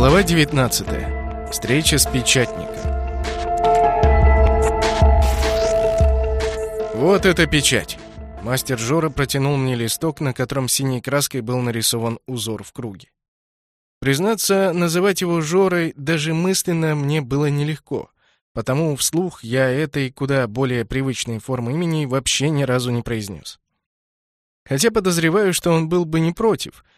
Глава 19. Встреча с печатником. Вот эта печать. Мастер Жора протянул мне листок, на котором синей краской был нарисован узор в круге. Признаться, называть его Жорой даже мысленно мне было нелегко, потому вслух я этой куда более привычной формы имени вообще ни разу не произнес. Хотя подозреваю, что он был бы не против —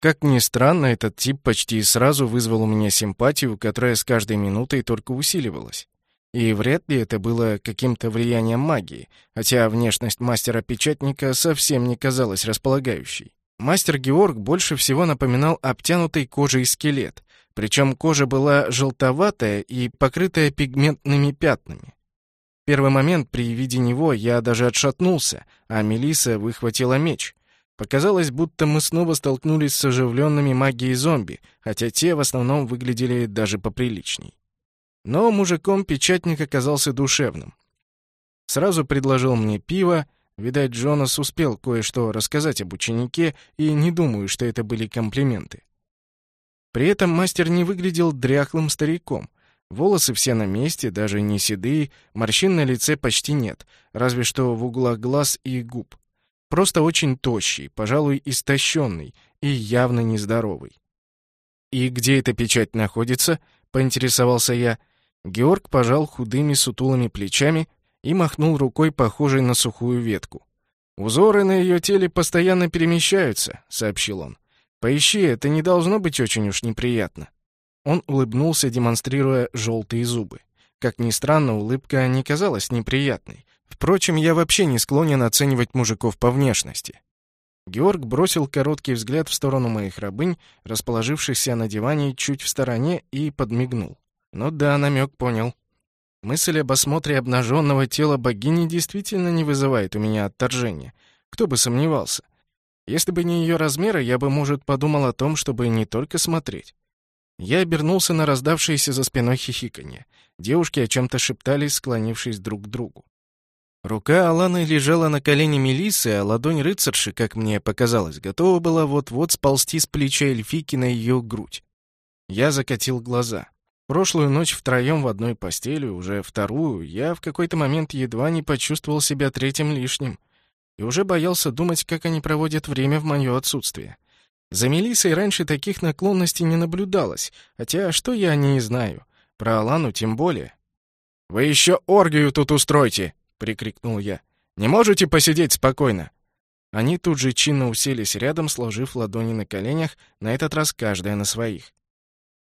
как ни странно, этот тип почти сразу вызвал у меня симпатию, которая с каждой минутой только усиливалась. И вряд ли это было каким-то влиянием магии, хотя внешность мастера-печатника совсем не казалась располагающей. Мастер Георг больше всего напоминал обтянутый кожей скелет, причем кожа была желтоватая и покрытая пигментными пятнами. В первый момент при виде него я даже отшатнулся, а Мелиса выхватила меч. Показалось, будто мы снова столкнулись с оживленными магией зомби, хотя те в основном выглядели даже поприличней. Но мужиком печатник оказался душевным. Сразу предложил мне пиво, видать, Джонас успел кое-что рассказать об ученике, и не думаю, что это были комплименты. При этом мастер не выглядел дряхлым стариком. Волосы все на месте, даже не седые, морщин на лице почти нет, разве что в углах глаз и губ. Просто очень тощий, пожалуй, истощенный и явно нездоровый. «И где эта печать находится?» — поинтересовался я. Георг пожал худыми сутулыми плечами и махнул рукой, похожей на сухую ветку. «Узоры на ее теле постоянно перемещаются», — сообщил он. «Поищи, это не должно быть очень уж неприятно». Он улыбнулся, демонстрируя желтые зубы. Как ни странно, улыбка не казалась неприятной. Впрочем, я вообще не склонен оценивать мужиков по внешности. Георг бросил короткий взгляд в сторону моих рабынь, расположившихся на диване чуть в стороне, и подмигнул. Ну да, намек понял. Мысль об осмотре обнаженного тела богини действительно не вызывает у меня отторжения. Кто бы сомневался. Если бы не ее размеры, я бы, может, подумал о том, чтобы не только смотреть. Я обернулся на раздавшееся за спиной хихиканье. Девушки о чем-то шептались, склонившись друг к другу. Рука Аланы лежала на колене Мелисы, а ладонь рыцарши, как мне показалось, готова была вот-вот сползти с плеча эльфики на ее грудь. Я закатил глаза. Прошлую ночь втроем в одной постели, уже вторую, я в какой-то момент едва не почувствовал себя третьим лишним и уже боялся думать, как они проводят время в мое отсутствие. За Мелиссой раньше таких наклонностей не наблюдалось, хотя что я о ней знаю, про Алану тем более. «Вы еще оргию тут устройте!» Прикрикнул я. «Не можете посидеть спокойно?» Они тут же чинно уселись рядом, сложив ладони на коленях, на этот раз каждая на своих.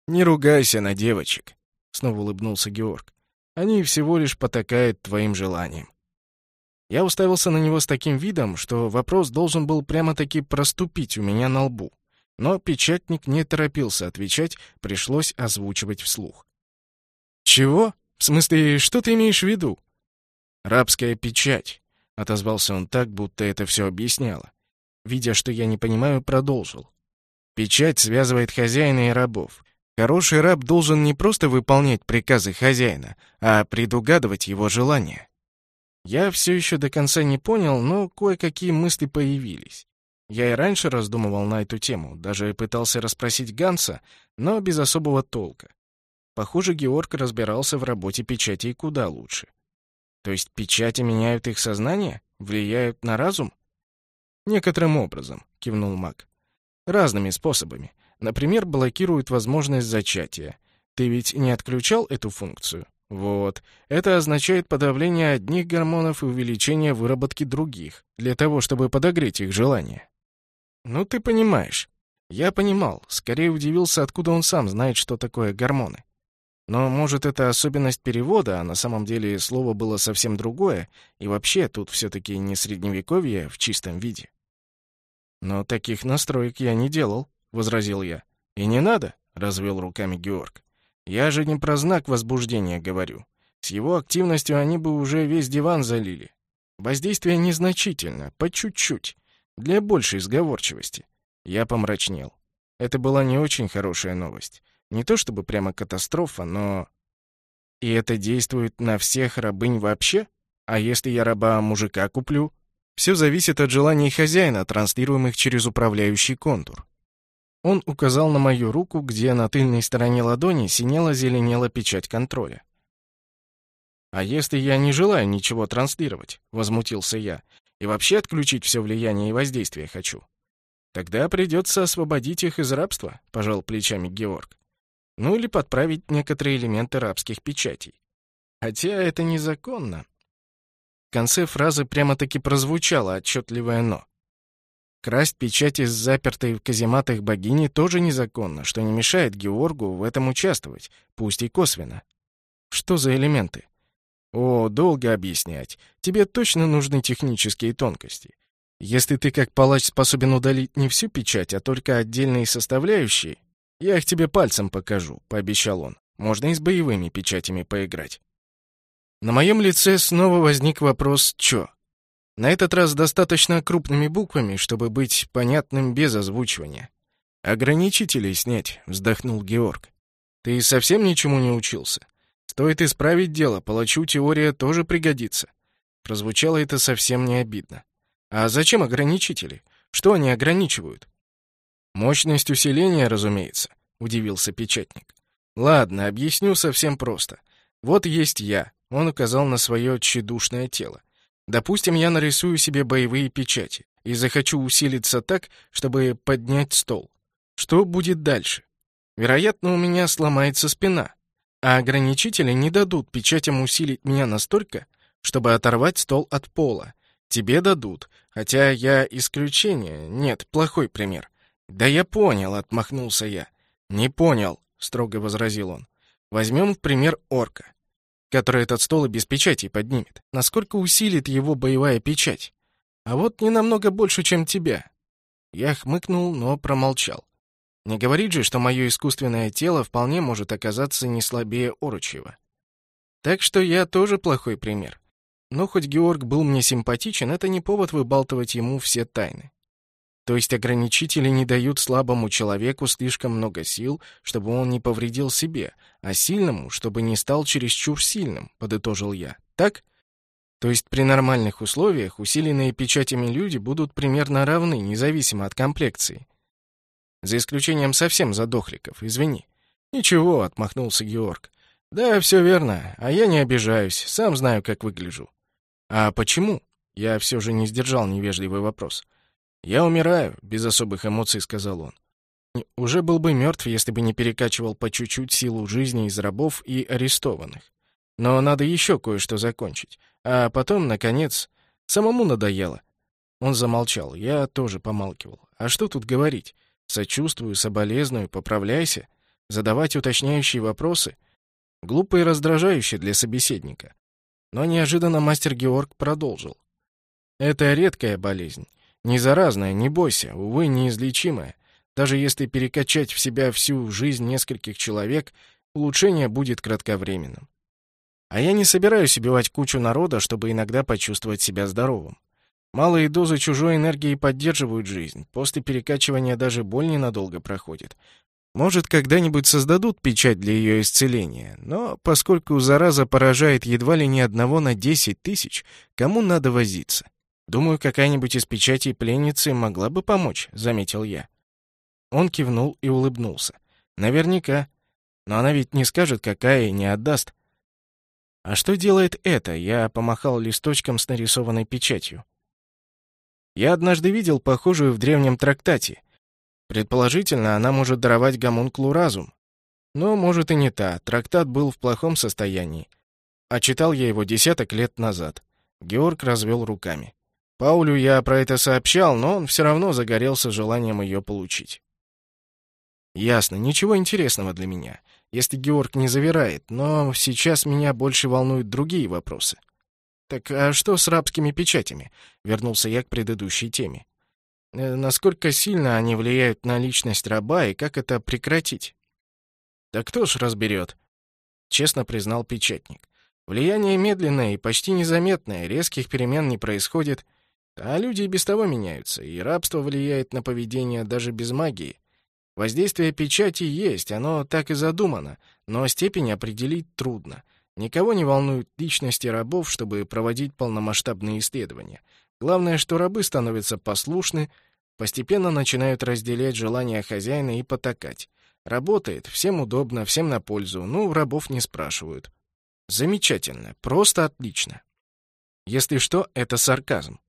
«Не ругайся на девочек», — снова улыбнулся Георг. «Они всего лишь потакают твоим желаниям». Я уставился на него с таким видом, что вопрос должен был прямо-таки проступить у меня на лбу. Но печатник не торопился отвечать, пришлось озвучивать вслух. «Чего? В смысле, что ты имеешь в виду?» «Рабская печать», — отозвался он так, будто это все объясняло. Видя, что я не понимаю, продолжил. «Печать связывает хозяина и рабов. Хороший раб должен не просто выполнять приказы хозяина, а предугадывать его желания». Я все еще до конца не понял, но кое-какие мысли появились. Я и раньше раздумывал на эту тему, даже пытался расспросить Ганса, но без особого толка. Похоже, Георг разбирался в работе печати куда лучше. То есть печати меняют их сознание? Влияют на разум? Некоторым образом, кивнул маг. Разными способами. Например, блокируют возможность зачатия. Ты ведь не отключал эту функцию? Вот. Это означает подавление одних гормонов и увеличение выработки других, для того, чтобы подогреть их желание. Ну, ты понимаешь. Я понимал, скорее удивился, откуда он сам знает, что такое гормоны. Но, может, это особенность перевода, а на самом деле слово было совсем другое, и вообще тут все-таки не средневековье в чистом виде. «Но таких настроек я не делал», — возразил я. «И не надо», — развел руками Георг. «Я же не про знак возбуждения говорю. С его активностью они бы уже весь диван залили. Воздействие незначительно, по чуть-чуть, для большей сговорчивости». Я помрачнел. Это была не очень хорошая новость. Не то чтобы прямо катастрофа, но... И это действует на всех рабынь вообще? А если я раба мужика куплю? Все зависит от желаний хозяина, транслируемых через управляющий контур. Он указал на мою руку, где на тыльной стороне ладони синела-зеленела печать контроля. «А если я не желаю ничего транслировать?» — возмутился я. «И вообще отключить все влияние и воздействие хочу?» «Тогда придется освободить их из рабства», — пожал плечами Георг. «Ну или подправить некоторые элементы рабских печатей. Хотя это незаконно». В конце фразы прямо-таки прозвучало отчетливое «но». Красть печати с запертой в казематах богини тоже незаконно, что не мешает Георгу в этом участвовать, пусть и косвенно. Что за элементы? О, долго объяснять. Тебе точно нужны технические тонкости. Если ты как палач способен удалить не всю печать, а только отдельные составляющие, я их тебе пальцем покажу, пообещал он. Можно и с боевыми печатями поиграть. На моем лице снова возник вопрос «чё?». На этот раз достаточно крупными буквами, чтобы быть понятным без озвучивания. «Ограничителей снять», — вздохнул Георг. «Ты совсем ничему не учился? Стоит исправить дело, палачу теория тоже пригодится». Прозвучало это совсем не обидно. «А зачем ограничители? Что они ограничивают?» «Мощность усиления, разумеется», — удивился печатник. «Ладно, объясню совсем просто. Вот есть я», — он указал на свое тщедушное тело. Допустим, я нарисую себе боевые печати и захочу усилиться так, чтобы поднять стол. Что будет дальше? Вероятно, у меня сломается спина, а ограничители не дадут печатям усилить меня настолько, чтобы оторвать стол от пола. Тебе дадут, хотя я исключение. Нет, плохой пример. Да я понял, отмахнулся я. Не понял, строго возразил он. Возьмем в пример орка который этот стол и без печати поднимет. Насколько усилит его боевая печать? А вот не намного больше, чем тебя. Я хмыкнул, но промолчал. Не говорит же, что мое искусственное тело вполне может оказаться не слабее орочьего. Так что я тоже плохой пример. Но хоть Георг был мне симпатичен, это не повод выбалтывать ему все тайны. То есть ограничители не дают слабому человеку слишком много сил, чтобы он не повредил себе, а сильному, чтобы не стал чересчур сильным, подытожил я. Так? То есть при нормальных условиях усиленные печатями люди будут примерно равны, независимо от комплекции. За исключением совсем задохликов, извини. Ничего, отмахнулся Георг. Да, все верно, а я не обижаюсь, сам знаю, как выгляжу. А почему? Я все же не сдержал невежливый вопрос. — «Я умираю», — без особых эмоций сказал он. Уже был бы мертв, если бы не перекачивал по чуть-чуть силу жизни из рабов и арестованных. Но надо еще кое-что закончить. А потом, наконец, самому надоело. Он замолчал, я тоже помалкивал. А что тут говорить? Сочувствую, соболезную, поправляйся. Задавать уточняющие вопросы? Глупо и раздражающе для собеседника. Но неожиданно мастер Георг продолжил. Это редкая болезнь. Не заразная, не бойся, увы, неизлечимая. Даже если перекачать в себя всю жизнь нескольких человек, улучшение будет кратковременным. А я не собираюсь убивать кучу народа, чтобы иногда почувствовать себя здоровым. Малые дозы чужой энергии поддерживают жизнь. После перекачивания даже боль ненадолго проходит. Может, когда-нибудь создадут печать для ее исцеления, но поскольку зараза поражает едва ли не одного на десять тысяч, кому надо возиться? «Думаю, какая-нибудь из печатей пленницы могла бы помочь», — заметил я. Он кивнул и улыбнулся. «Наверняка. Но она ведь не скажет, какая, и не отдаст». «А что делает это?» — я помахал листочком с нарисованной печатью. Я однажды видел похожую в древнем трактате. Предположительно, она может даровать гомункулу разум. Но, может, и не та. Трактат был в плохом состоянии. А читал я его десяток лет назад. Георг развел руками. Паулю я про это сообщал, но он все равно загорелся желанием ее получить. Ясно, ничего интересного для меня, если Георг не завирает, но сейчас меня больше волнуют другие вопросы. Так а что с рабскими печатями? Вернулся я к предыдущей теме. Э, насколько сильно они влияют на личность раба и как это прекратить? Да кто ж разберет? Честно признал печатник. Влияние медленное и почти незаметное, резких перемен не происходит — а люди и без того меняются, и рабство влияет на поведение даже без магии. Воздействие печати есть, оно так и задумано, но степень определить трудно. Никого не волнуют личности рабов, чтобы проводить полномасштабные исследования. Главное, что рабы становятся послушны, Постепенно начинают разделять желания хозяина и потакать. Работает, всем удобно, всем на пользу, ну, рабов не спрашивают. Замечательно, просто отлично. Если что, это сарказм.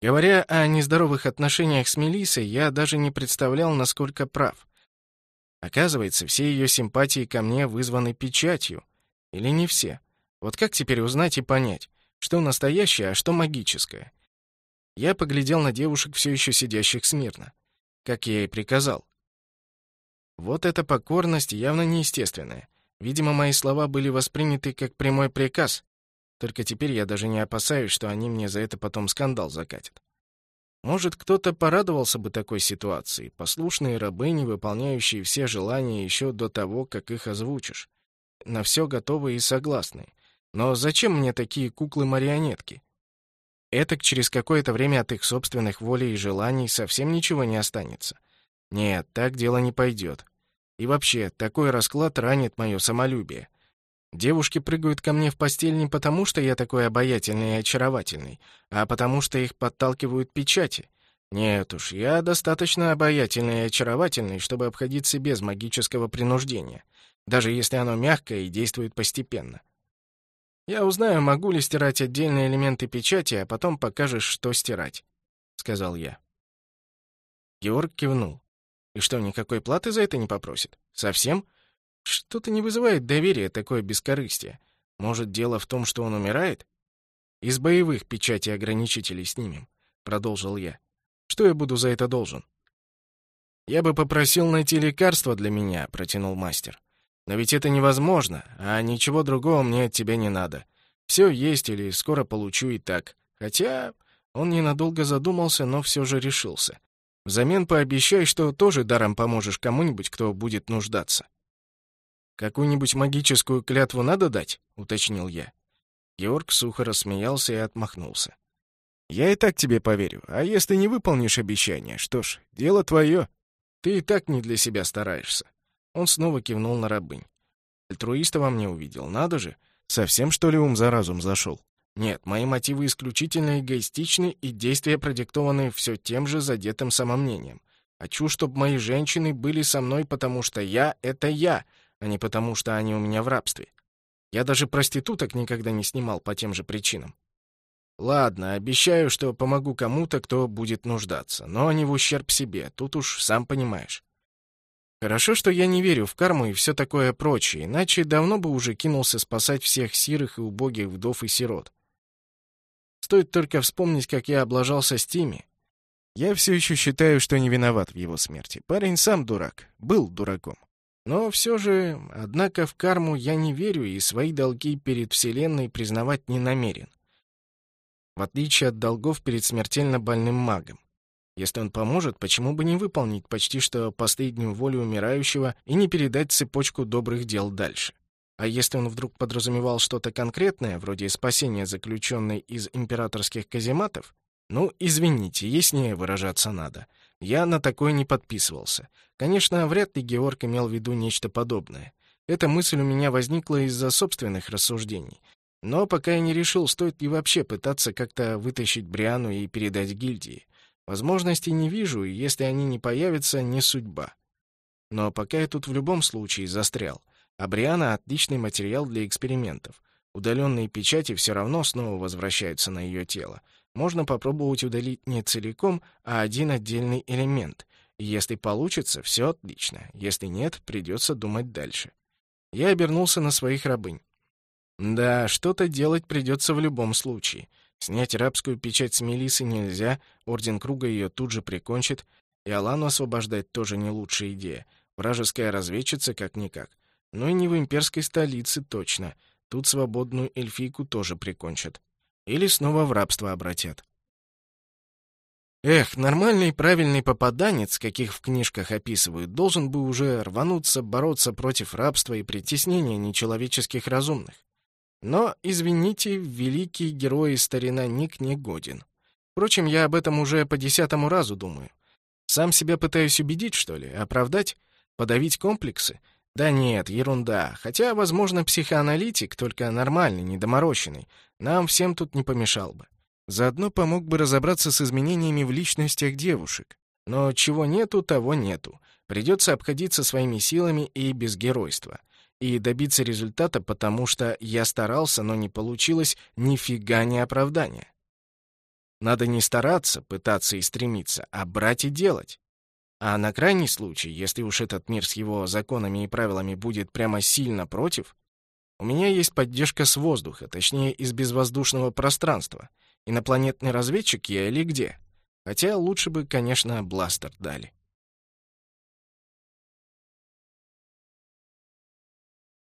Говоря о нездоровых отношениях с Мелиссой, я даже не представлял, насколько прав. Оказывается, все ее симпатии ко мне вызваны печатью. Или не все. Вот как теперь узнать и понять, что настоящее, а что магическое? Я поглядел на девушек, все еще сидящих смирно. Как я и приказал. Вот эта покорность явно неестественная. Видимо, мои слова были восприняты как прямой приказ. Только теперь я даже не опасаюсь, что они мне за это потом скандал закатят. Может, кто-то порадовался бы такой ситуации, послушные рабыни, выполняющие все желания еще до того, как их озвучишь. На все готовы и согласны. Но зачем мне такие куклы-марионетки? Этак через какое-то время от их собственных волей и желаний совсем ничего не останется. Нет, так дело не пойдет. И вообще, такой расклад ранит мое самолюбие. Девушки прыгают ко мне в постель не потому, что я такой обаятельный и очаровательный, а потому что их подталкивают печати. Нет уж, я достаточно обаятельный и очаровательный, чтобы обходиться без магического принуждения, даже если оно мягкое и действует постепенно. Я узнаю, могу ли стирать отдельные элементы печати, а потом покажешь, что стирать, — сказал я. Георг кивнул. И что, никакой платы за это не попросит? Совсем? — что-то не вызывает доверия такое бескорыстие. Может, дело в том, что он умирает? Из боевых печати ограничителей снимем, продолжил я. Что я буду за это должен? Я бы попросил найти лекарство для меня, протянул мастер. Но ведь это невозможно, а ничего другого мне от тебя не надо. Все есть или скоро получу и так. Хотя он ненадолго задумался, но все же решился. Взамен пообещай, что тоже даром поможешь кому-нибудь, кто будет нуждаться. «Какую-нибудь магическую клятву надо дать?» — уточнил я. Георг сухо рассмеялся и отмахнулся. «Я и так тебе поверю, а если не выполнишь обещание, что ж, дело твое. Ты и так не для себя стараешься». Он снова кивнул на рабынь. «Альтруиста во мне увидел, надо же. Совсем, что ли, ум за разум зашел?» «Нет, мои мотивы исключительно эгоистичны и действия продиктованы все тем же задетым самомнением. Хочу, чтобы мои женщины были со мной, потому что я — это я, а не потому, что они у меня в рабстве. Я даже проституток никогда не снимал по тем же причинам. Ладно, обещаю, что помогу кому-то, кто будет нуждаться, но не в ущерб себе, тут уж сам понимаешь. Хорошо, что я не верю в карму и все такое прочее, иначе давно бы уже кинулся спасать всех сирых и убогих вдов и сирот. Стоит только вспомнить, как я облажался с Тими. Я все еще считаю, что не виноват в его смерти. Парень сам дурак, был дураком. Но все же, однако в карму я не верю и свои долги перед Вселенной признавать не намерен. В отличие от долгов перед смертельно больным магом. Если он поможет, почему бы не выполнить почти что последнюю волю умирающего и не передать цепочку добрых дел дальше? А если он вдруг подразумевал что-то конкретное, вроде спасения заключенной из императорских казематов, ну, извините, яснее выражаться надо. Я на такое не подписывался. Конечно, вряд ли Георг имел в виду нечто подобное. Эта мысль у меня возникла из-за собственных рассуждений. Но пока я не решил, стоит ли вообще пытаться как-то вытащить Бриану и передать гильдии. Возможностей не вижу, и если они не появятся, не судьба. Но пока я тут в любом случае застрял. А Бриана — отличный материал для экспериментов. Удаленные печати все равно снова возвращаются на ее тело. Можно попробовать удалить не целиком, а один отдельный элемент. Если получится, все отлично. Если нет, придется думать дальше. Я обернулся на своих рабынь. Да, что-то делать придется в любом случае. Снять рабскую печать с Мелисы нельзя, Орден Круга ее тут же прикончит, и Алану освобождать тоже не лучшая идея. Вражеская разведчица как-никак. Но и не в имперской столице точно. Тут свободную эльфийку тоже прикончат. Или снова в рабство обратят. Эх, нормальный правильный попаданец, каких в книжках описывают, должен бы уже рвануться бороться против рабства и притеснения нечеловеческих разумных. Но, извините, великий герой старина Ник не годен. Впрочем, я об этом уже по десятому разу думаю. Сам себя пытаюсь убедить, что ли, оправдать, подавить комплексы? Да нет, ерунда. Хотя, возможно, психоаналитик, только нормальный, недоморощенный, нам всем тут не помешал бы. Заодно помог бы разобраться с изменениями в личностях девушек. Но чего нету, того нету. Придется обходиться своими силами и без геройства. И добиться результата, потому что я старался, но не получилось нифига не оправдания. Надо не стараться, пытаться и стремиться, а брать и делать. А на крайний случай, если уж этот мир с его законами и правилами будет прямо сильно против, у меня есть поддержка с воздуха, точнее, из безвоздушного пространства. Инопланетный разведчик я или где? Хотя лучше бы, конечно, бластер дали.